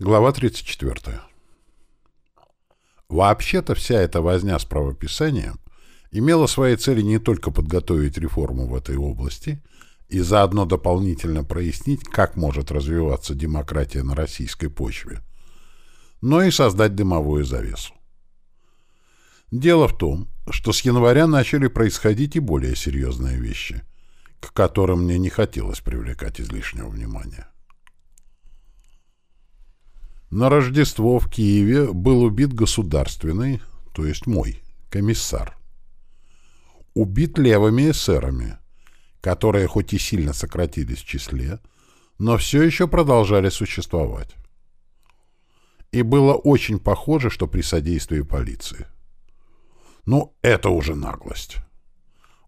Глава 34. Вообще-то вся эта возня с правописанием имела своей цели не только подготовить реформу в этой области и заодно дополнительно прояснить, как может развиваться демократия на российской почве, но и создать дымовую завесу. Дело в том, что с января начали происходить и более серьезные вещи, к которым мне не хотелось привлекать излишнего внимания. На Рождество в Киеве был убит государственный, то есть мой, комиссар. Убит левыми эсерами, которые хоть и сильно сократились в числе, но все еще продолжали существовать. И было очень похоже, что при содействии полиции. Ну, это уже наглость.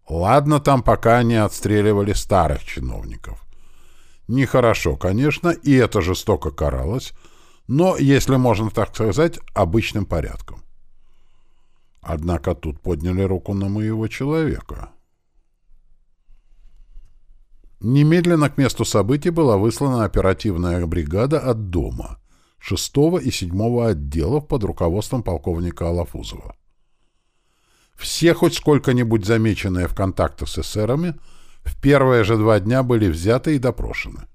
Ладно там, пока они отстреливали старых чиновников. Нехорошо, конечно, и это жестоко каралось, но, если можно так сказать, обычным порядком. Однако тут подняли руку на моего человека. Немедленно к месту событий была выслана оперативная бригада от дома 6 и 7 отделов под руководством полковника Алафузова. Все хоть сколько-нибудь замеченные в контактах с эсерами в первые же два дня были взяты и допрошены.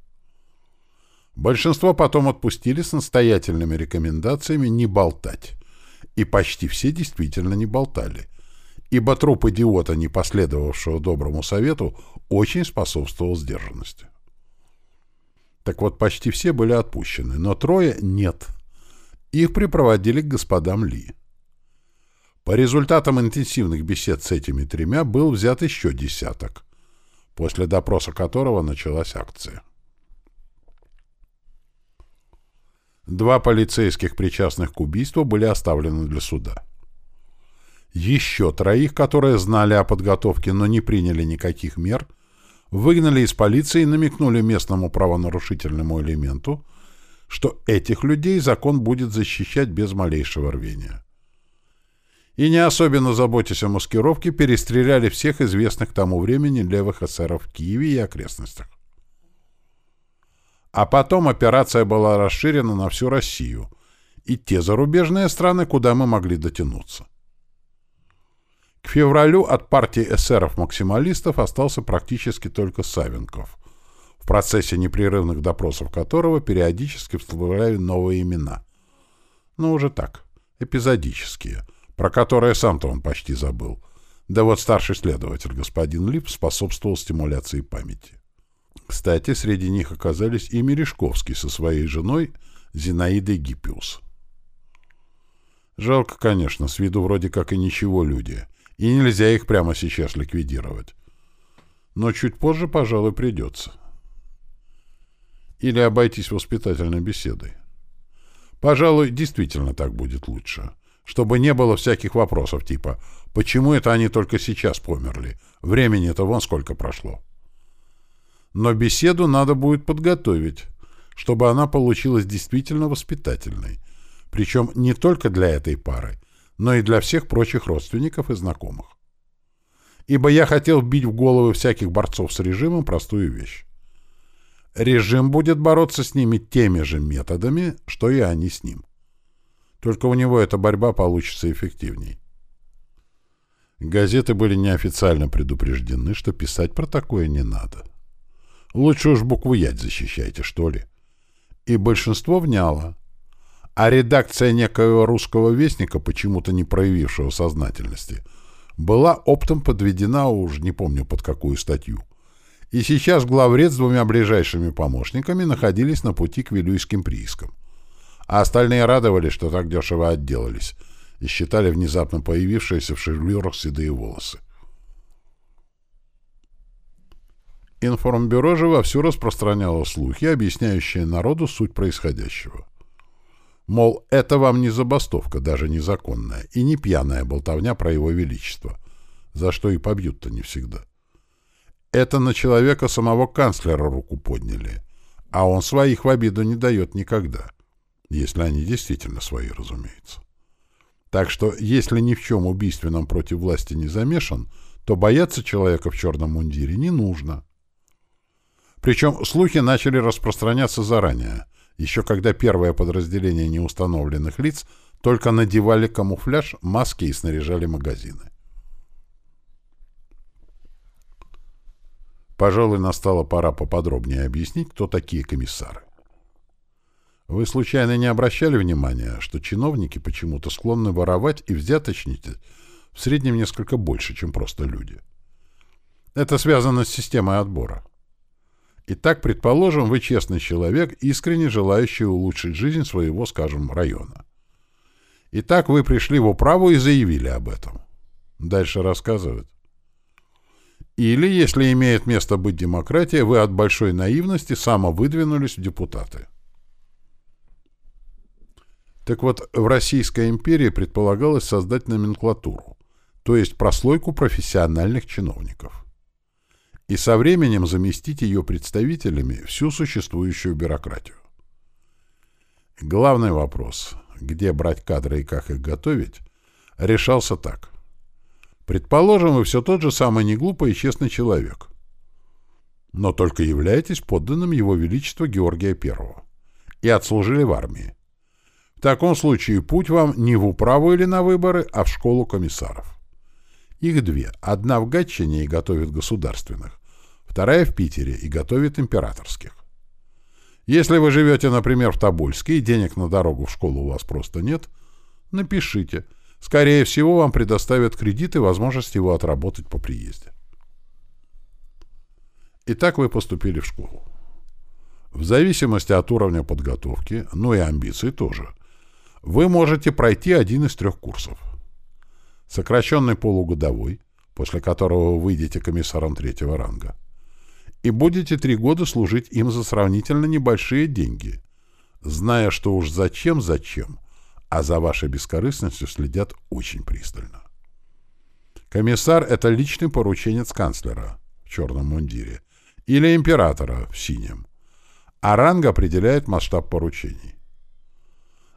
Большинство потом отпустили с настоятельными рекомендациями не болтать. И почти все действительно не болтали. Ибо труп идиота, не последовавшего доброму совету, очень способствовал сдержанности. Так вот, почти все были отпущены, но трое нет. Их припроводили к господам Ли. По результатам интенсивных бесед с этими тремя был взят еще десяток, после допроса которого началась акция. Два полицейских, причастных к убийству, были оставлены для суда. Еще троих, которые знали о подготовке, но не приняли никаких мер, выгнали из полиции и намекнули местному правонарушительному элементу, что этих людей закон будет защищать без малейшего рвения. И не особенно заботясь о маскировке, перестреляли всех известных к тому времени левых эсеров в Киеве и окрестностях. А потом операция была расширена на всю Россию и те зарубежные страны, куда мы могли дотянуться. К февралю от партии эсеров-максималистов остался практически только Савенков, в процессе непрерывных допросов которого периодически всплывали новые имена. Но уже так, эпизодические, про которые сам-то он почти забыл. Да вот старший следователь господин Лип способствовал стимуляции памяти. Кстати, среди них оказались и Мережковский со своей женой Зинаидой Гиппиус. Жалко, конечно, с виду вроде как и ничего люди, и нельзя их прямо сейчас ликвидировать. Но чуть позже, пожалуй, придется. Или обойтись воспитательной беседой. Пожалуй, действительно так будет лучше. Чтобы не было всяких вопросов типа «Почему это они только сейчас померли? Времени-то вон сколько прошло». Но беседу надо будет подготовить, чтобы она получилась действительно воспитательной. Причем не только для этой пары, но и для всех прочих родственников и знакомых. Ибо я хотел бить в головы всяких борцов с режимом простую вещь. Режим будет бороться с ними теми же методами, что и они с ним. Только у него эта борьба получится эффективней. Газеты были неофициально предупреждены, что писать про такое не надо. Лучше уж букву «ять» защищайте, что ли. И большинство вняло. А редакция некоего русского вестника, почему-то не проявившего сознательности, была оптом подведена уж не помню под какую статью. И сейчас главред с двумя ближайшими помощниками находились на пути к Вилюйским приискам. А остальные радовались, что так дешево отделались, и считали внезапно появившиеся в шевелюрах седые волосы. Информбюро же вовсю распространяло слухи, объясняющие народу суть происходящего. Мол, это вам не забастовка, даже незаконная, и не пьяная болтовня про его величество, за что и побьют-то не всегда. Это на человека самого канцлера руку подняли, а он своих в обиду не дает никогда, если они действительно свои, разумеется. Так что, если ни в чем убийственном против власти не замешан, то бояться человека в черном мундире не нужно. Причем слухи начали распространяться заранее, еще когда первое подразделение неустановленных лиц только надевали камуфляж, маски и снаряжали магазины. Пожалуй, настала пора поподробнее объяснить, кто такие комиссары. Вы случайно не обращали внимания, что чиновники почему-то склонны воровать и взяточнить в среднем несколько больше, чем просто люди? Это связано с системой отбора. Итак, предположим, вы честный человек, искренне желающий улучшить жизнь своего, скажем, района. Итак, вы пришли в управу и заявили об этом. Дальше рассказывают. Или, если имеет место быть демократия, вы от большой наивности самовыдвинулись в депутаты. Так вот, в Российской империи предполагалось создать номенклатуру, то есть прослойку профессиональных чиновников. И со временем заместить ее представителями всю существующую бюрократию. Главный вопрос, где брать кадры и как их готовить, решался так. Предположим, вы все тот же самый неглупый и честный человек. Но только являетесь подданным Его Величества Георгия I и отслужили в армии. В таком случае путь вам не в управу или на выборы, а в школу комиссаров. Их две. Одна в Гатчине и готовит государственных, вторая в Питере и готовит императорских. Если вы живете, например, в Тобольске и денег на дорогу в школу у вас просто нет, напишите – Скорее всего, вам предоставят кредит и возможность его отработать по приезде. Итак, вы поступили в школу. В зависимости от уровня подготовки, ну и амбиций тоже, вы можете пройти один из трех курсов. Сокращенный полугодовой, после которого вы выйдете комиссаром третьего ранга, и будете три года служить им за сравнительно небольшие деньги, зная, что уж зачем-зачем, а за вашей бескорыстностью следят очень пристально. Комиссар — это личный порученец канцлера в черном мундире или императора в синем, а ранг определяет масштаб поручений.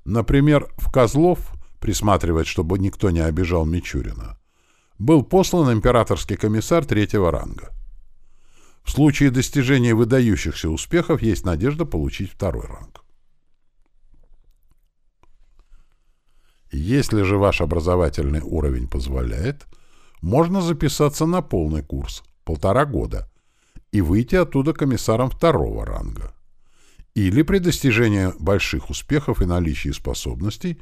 Например, в Козлов, присматривать, чтобы никто не обижал Мичурина, был послан императорский комиссар третьего ранга. В случае достижения выдающихся успехов есть надежда получить второй ранг. Если же ваш образовательный уровень позволяет, можно записаться на полный курс, полтора года, и выйти оттуда комиссаром второго ранга. Или при достижении больших успехов и наличии способностей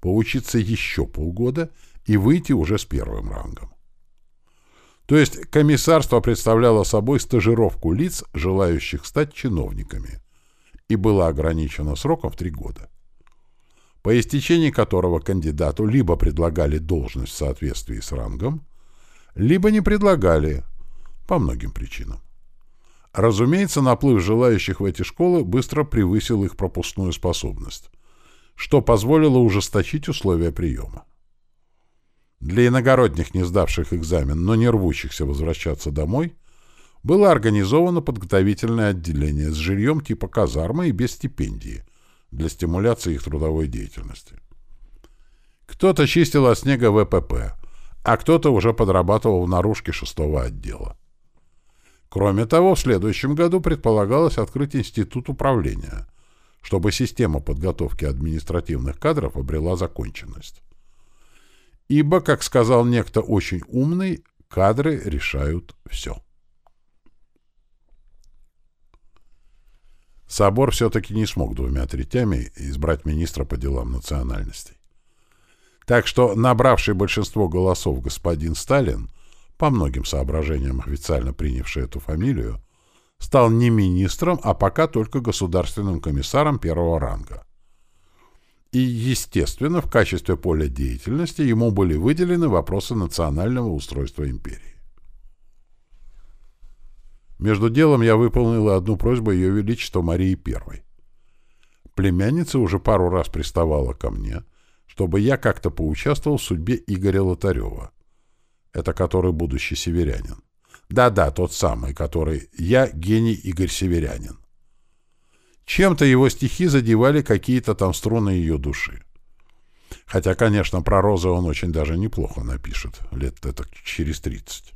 поучиться еще полгода и выйти уже с первым рангом. То есть комиссарство представляло собой стажировку лиц, желающих стать чиновниками, и было ограничено сроком в три года по истечении которого кандидату либо предлагали должность в соответствии с рангом, либо не предлагали по многим причинам. Разумеется, наплыв желающих в эти школы быстро превысил их пропускную способность, что позволило ужесточить условия приема. Для иногородних, не сдавших экзамен, но не рвущихся возвращаться домой, было организовано подготовительное отделение с жильем типа казармы и без стипендии – для стимуляции их трудовой деятельности. Кто-то чистил от снега ВПП, а кто-то уже подрабатывал в наружке шестого отдела. Кроме того, в следующем году предполагалось открыть институт управления, чтобы система подготовки административных кадров обрела законченность. Ибо, как сказал некто очень умный, кадры решают все. Собор все-таки не смог двумя третями избрать министра по делам национальностей. Так что набравший большинство голосов господин Сталин, по многим соображениям официально принявший эту фамилию, стал не министром, а пока только государственным комиссаром первого ранга. И, естественно, в качестве поля деятельности ему были выделены вопросы национального устройства империи. Между делом я выполнила одну просьбу Ее Величества Марии I. Племянница уже пару раз приставала ко мне, чтобы я как-то поучаствовал в судьбе Игоря Лотарева. Это который будущий северянин. Да-да, тот самый, который «Я гений Игорь Северянин». Чем-то его стихи задевали какие-то там струны ее души. Хотя, конечно, про розы он очень даже неплохо напишет, лет это через тридцать.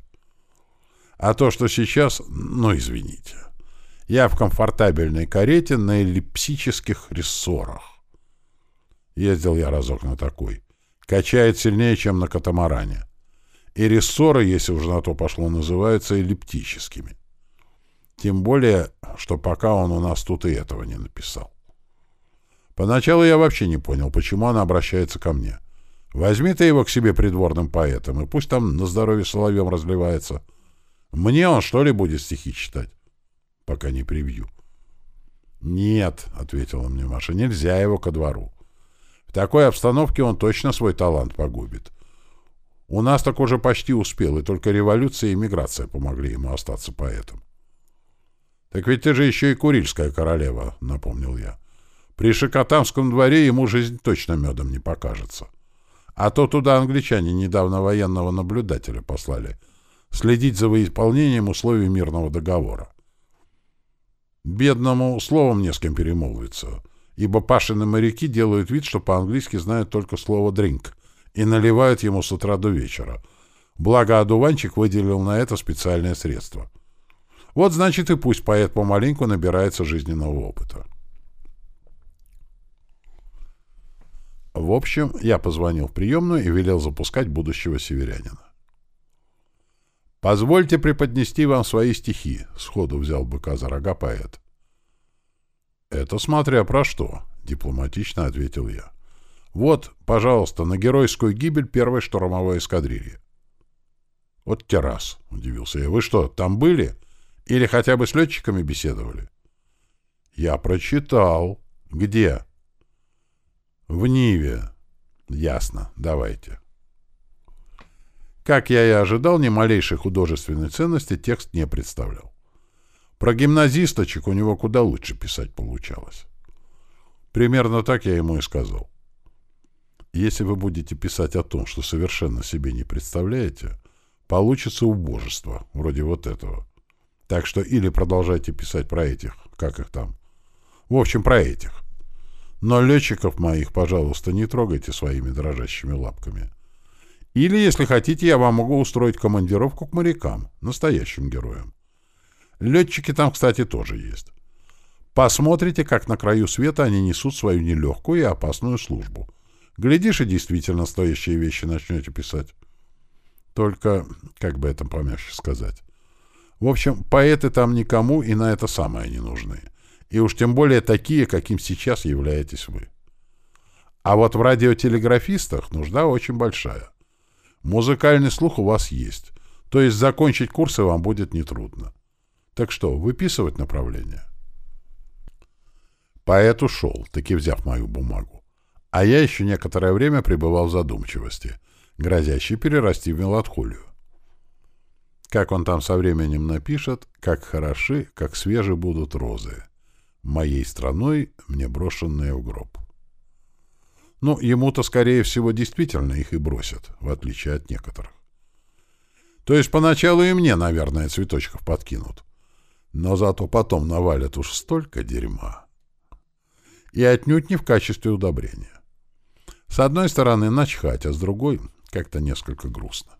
А то, что сейчас, ну, извините. Я в комфортабельной карете на эллипсических рессорах. Ездил я разок на такой. Качает сильнее, чем на катамаране. И рессоры, если уже на то пошло, называются эллиптическими. Тем более, что пока он у нас тут и этого не написал. Поначалу я вообще не понял, почему она обращается ко мне. Возьми ты его к себе придворным поэтом, и пусть там на здоровье соловьем разливается. Мне он, что ли, будет стихи читать? Пока не прибью. «Нет», — ответила мне Маша, — «нельзя его ко двору. В такой обстановке он точно свой талант погубит. У нас так уже почти успел, и только революция и миграция помогли ему остаться поэтом. «Так ведь ты же еще и Курильская королева», — напомнил я. «При Шикотамском дворе ему жизнь точно медом не покажется. А то туда англичане недавно военного наблюдателя послали, следить за выполнением условий мирного договора. Бедному словом не с кем перемолвиться, ибо Пашины моряки делают вид, что по-английски знают только слово «дринк» и наливают ему с утра до вечера. Благо, одуванчик выделил на это специальное средство. Вот, значит, и пусть поэт помаленьку набирается жизненного опыта. В общем, я позвонил в приемную и велел запускать будущего северянина. «Позвольте преподнести вам свои стихи», — сходу взял быка за рога поэт. «Это смотря про что», — дипломатично ответил я. «Вот, пожалуйста, на геройскую гибель первой штурмовой эскадрильи». «Вот террас», — удивился я. «Вы что, там были? Или хотя бы с летчиками беседовали?» «Я прочитал. Где?» «В Ниве». «Ясно. Давайте». Как я и ожидал, ни малейшей художественной ценности текст не представлял. Про гимназисточек у него куда лучше писать получалось. Примерно так я ему и сказал. Если вы будете писать о том, что совершенно себе не представляете, получится убожество, вроде вот этого. Так что или продолжайте писать про этих, как их там. В общем, про этих. Но летчиков моих, пожалуйста, не трогайте своими дрожащими лапками. Или, если хотите, я вам могу устроить командировку к морякам, настоящим героям. Летчики там, кстати, тоже есть. Посмотрите, как на краю света они несут свою нелегкую и опасную службу. Глядишь, и действительно стоящие вещи начнете писать. Только, как бы это помягче сказать. В общем, поэты там никому и на это самое не нужны. И уж тем более такие, каким сейчас являетесь вы. А вот в радиотелеграфистах нужда очень большая. Музыкальный слух у вас есть, то есть закончить курсы вам будет нетрудно. Так что, выписывать направление? Поэт ушел, таки взяв мою бумагу. А я еще некоторое время пребывал в задумчивости, грозящей перерасти в меланхолию. Как он там со временем напишет, как хороши, как свежи будут розы, моей страной мне брошенные в гроб. Ну, ему-то, скорее всего, действительно их и бросят, в отличие от некоторых. То есть поначалу и мне, наверное, цветочков подкинут. Но зато потом навалят уж столько дерьма. И отнюдь не в качестве удобрения. С одной стороны, начхать, а с другой — как-то несколько грустно.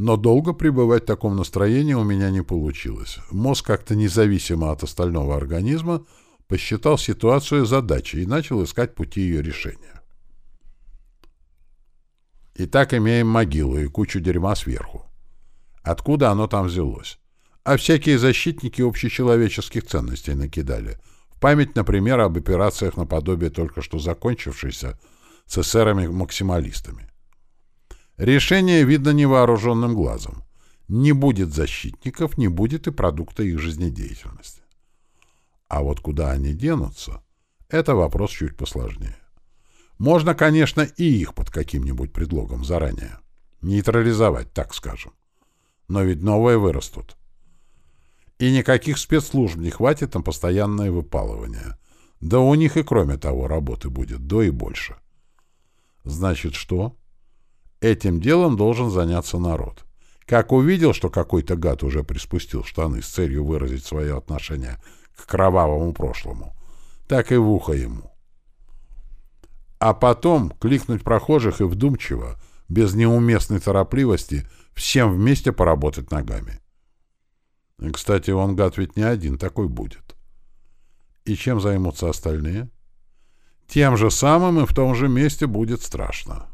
Но долго пребывать в таком настроении у меня не получилось. Мозг как-то независимо от остального организма — посчитал ситуацию задачей и начал искать пути ее решения. Итак, имеем могилу и кучу дерьма сверху. Откуда оно там взялось? А всякие защитники общечеловеческих ценностей накидали. В память, например, об операциях наподобие только что закончившейся с эсерами-максималистами. Решение видно невооруженным глазом. Не будет защитников, не будет и продукта их жизнедеятельности. А вот куда они денутся, это вопрос чуть посложнее. Можно, конечно, и их под каким-нибудь предлогом заранее. Нейтрализовать, так скажем. Но ведь новые вырастут. И никаких спецслужб не хватит на постоянное выпалывание. Да у них и кроме того работы будет до и больше. Значит, что? Этим делом должен заняться народ. Как увидел, что какой-то гад уже приспустил штаны с целью выразить свое отношение к кровавому прошлому, так и в ухо ему. А потом кликнуть прохожих и вдумчиво, без неуместной торопливости, всем вместе поработать ногами. Кстати, он, гад, ведь не один такой будет. И чем займутся остальные? Тем же самым и в том же месте будет страшно.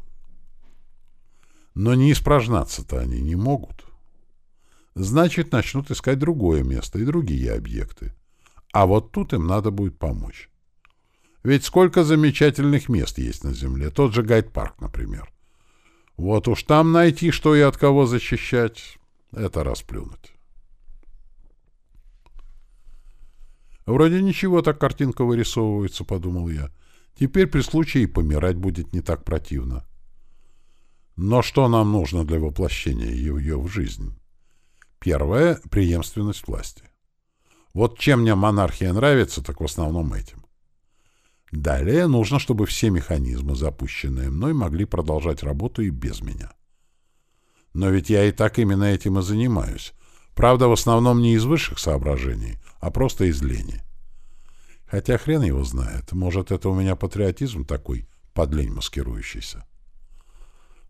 Но не испражнаться-то они не могут. Значит, начнут искать другое место и другие объекты. А вот тут им надо будет помочь. Ведь сколько замечательных мест есть на Земле. Тот же Гайд-парк, например. Вот уж там найти, что и от кого защищать, это расплюнуть. Вроде ничего так картинка вырисовывается, подумал я. Теперь при случае и помирать будет не так противно. Но что нам нужно для воплощения ее в жизнь? Первое — преемственность власти. Вот чем мне монархия нравится, так в основном этим. Далее нужно, чтобы все механизмы, запущенные мной, могли продолжать работу и без меня. Но ведь я и так именно этим и занимаюсь. Правда, в основном не из высших соображений, а просто из лени. Хотя хрен его знает. Может, это у меня патриотизм такой, под лень маскирующийся.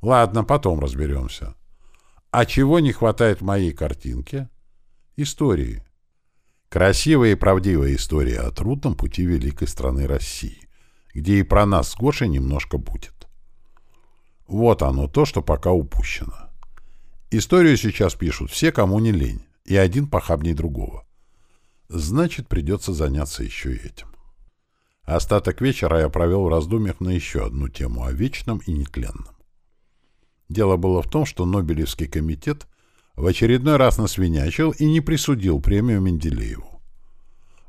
Ладно, потом разберемся. А чего не хватает в моей картинке? Истории. Красивая и правдивая история о трудном пути великой страны России, где и про нас с Гошей немножко будет. Вот оно то, что пока упущено. Историю сейчас пишут все, кому не лень, и один похабней другого. Значит, придется заняться еще этим. Остаток вечера я провел в раздумьях на еще одну тему о вечном и нетленном. Дело было в том, что Нобелевский комитет в очередной раз насвинячил и не присудил премию Менделееву.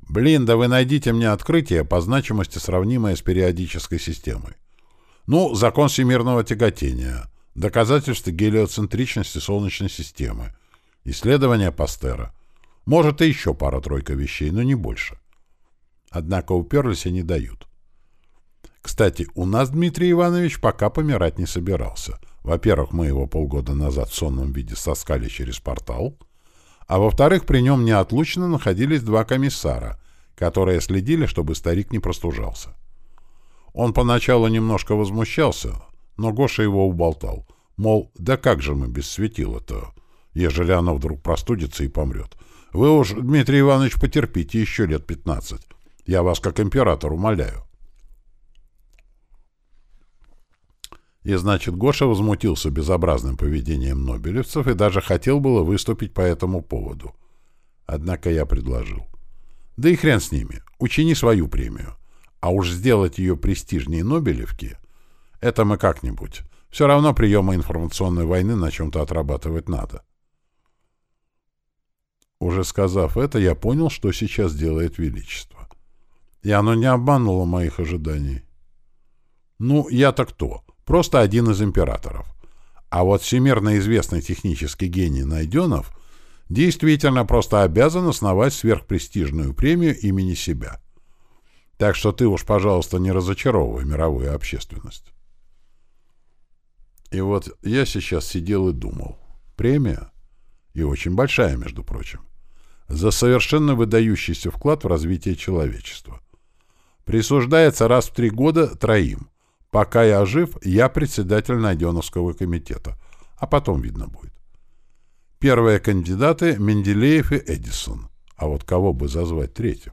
Блин, да вы найдите мне открытие по значимости, сравнимое с периодической системой. Ну, закон всемирного тяготения, доказательства гелиоцентричности Солнечной системы, исследования Пастера. Может, и еще пара-тройка вещей, но не больше. Однако уперлись и не дают. Кстати, у нас Дмитрий Иванович пока помирать не собирался — во-первых, мы его полгода назад в сонном виде соскали через портал, а во-вторых, при нем неотлучно находились два комиссара, которые следили, чтобы старик не простужался. Он поначалу немножко возмущался, но Гоша его уболтал. Мол, да как же мы без светила-то, ежели оно вдруг простудится и помрет. Вы уж, Дмитрий Иванович, потерпите еще лет пятнадцать. Я вас как император умоляю. И значит, Гоша возмутился безобразным поведением нобелевцев и даже хотел было выступить по этому поводу. Однако я предложил. Да и хрен с ними, учини свою премию. А уж сделать ее престижнее Нобелевки — это мы как-нибудь. Все равно приемы информационной войны на чем-то отрабатывать надо. Уже сказав это, я понял, что сейчас делает Величество. И оно не обмануло моих ожиданий. Ну, я-то кто? Просто один из императоров. А вот всемирно известный технический гений Найденов действительно просто обязан основать сверхпрестижную премию имени себя. Так что ты уж, пожалуйста, не разочаровывай мировую общественность. И вот я сейчас сидел и думал. Премия, и очень большая, между прочим, за совершенно выдающийся вклад в развитие человечества. Присуждается раз в три года троим – Пока я жив, я председатель Найденовского комитета. А потом видно будет. Первые кандидаты — Менделеев и Эдисон. А вот кого бы зазвать третьим?